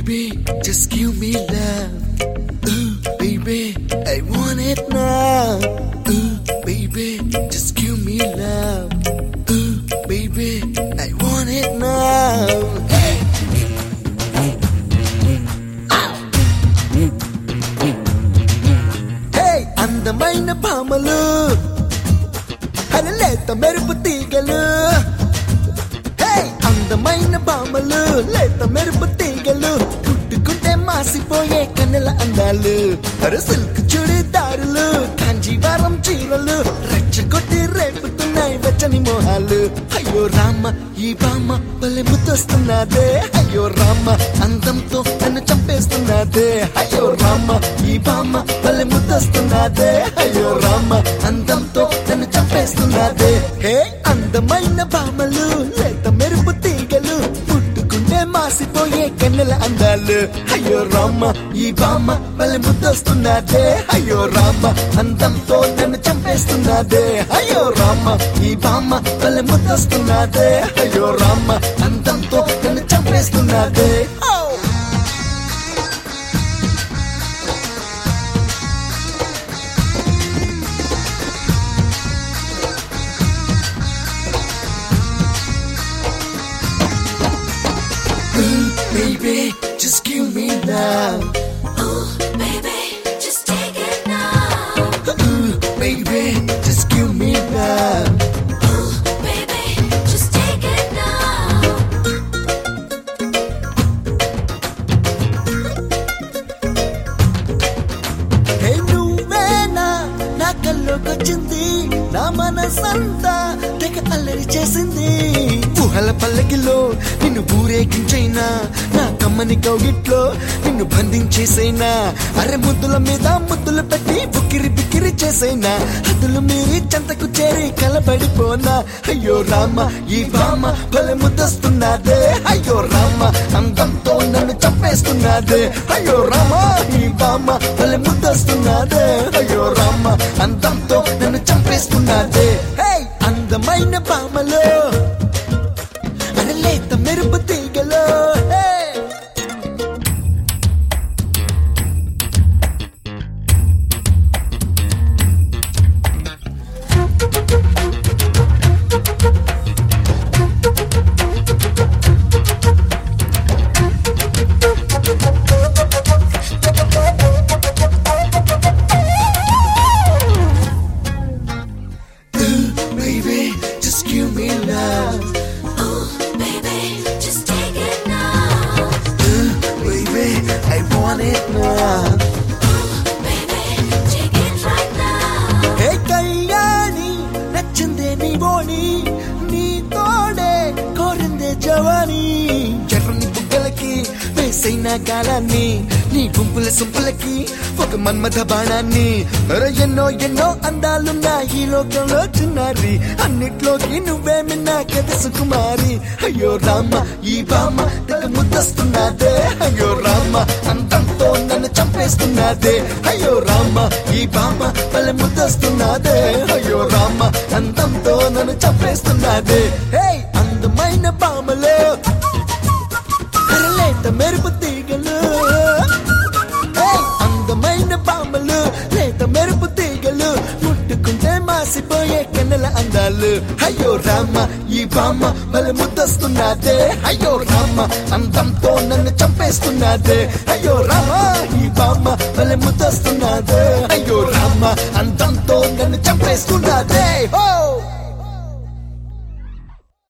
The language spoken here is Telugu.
baby, just give me love. Ooh, baby, I want it now. Ooh, baby, just give me love. Ooh, baby, I want it now. Hey. Hey, అందమైన భామలు లేత మెరుపు తీగలు హే అందమైన భామలు లేత మెరుపు తీగలు మెరిసిపోయే కన్నెల అందాలు. అరే సిల్క్ చుడిదారులు కాంజీవారం చీరలు. రెచ్చగొట్టి రేపుతున్నాయి వెచ్చని మోహాలు. అయ్యో రామ ఈ బామ్మ భలే ముద్దొస్తున్నదే. అయ్యో రామ అందంతో నన్ను చంపేస్తున్నదే. అయ్యో రామ ఈ బామ్మ భలే ముద్దొస్తున్నదే. అయ్యో రామ అందంతో నన్ను చంపేస్తున్నదే. హే అందమైన భామలు కన్నెల అందాలు. అయ్యో రామ్మ ఈ బామ్మ మళ్ళీ ముద్దొస్తున్నదే. అయ్యో రామ అందంతో నన్ను చంపేస్తున్నదే. అయ్యో రామ ఈ బామ్మ మళ్ళీ ముద్దొస్తున్నదే. అయ్యో రామ్మ అందంతో నన్ను చంపేస్తున్నదే. just kill me now. నా మనసంతా దిగ అల్లరి చేసింది. ఊహల పల్లకిలో నిన్ను ఊరేగించైనా? నా కమ్మని కౌగిట్లో నిన్ను బంధించేసైనా? అరె ముద్దుల మీద ముద్దులు పెట్టి బుక్కిరి బిక్కిరి చేసైనా? హద్దులు మీరి చెంతకు చేరి కలబడిపోనా? అయ్యో రామ ఈ బామ భలే ముద్దస్తున్నదే. అయ్యో రామ అందంతో నన్ను చంపేస్తున్నదే. అయ్యో రామ ఈ బామ భలే ముద్దస్తున్నదే. అయ్యో రామ అందంతో నన్ను చంపేస్తున్నదే. హే అందమైన బామలో నీ తోడే కోరిందే జవాని ఎర్రని బుగ్గలకి వేసైన గాలాన్ని నీ గుంపుల సొంపులకి ఒక మన్మథ బాణాన్ని అరే ఎన్నో ఎన్నో అందాలున్న ఈ లోకంలో చిన్నారి అన్నిట్లోకి నువ్వేమి నాకద సుకుమారి అయ్యో రామ ఈ బామ్మ తెగ ముద్దస్తున్నదే అయ్యో రామ అందంతో నన్ను అయ్యో రామ ఈ బామ్మ భలే ముద్దస్తున్నదే. అయ్యో రామ అందంతో నన్ను చంపేస్తున్నదే. హే అయ్యో రామ ఈ బామ్మ మళ్ళీ ముద్దస్తున్నదే. అయ్యో రామ అందంతో నన్ను చంపేస్తున్నదే. అయ్యో రామ ఈ బామ్మ భలే ముద్దస్తున్నదే. అయ్యో రామ అందంతో నన్ను చంపేస్తున్నదే. ఓ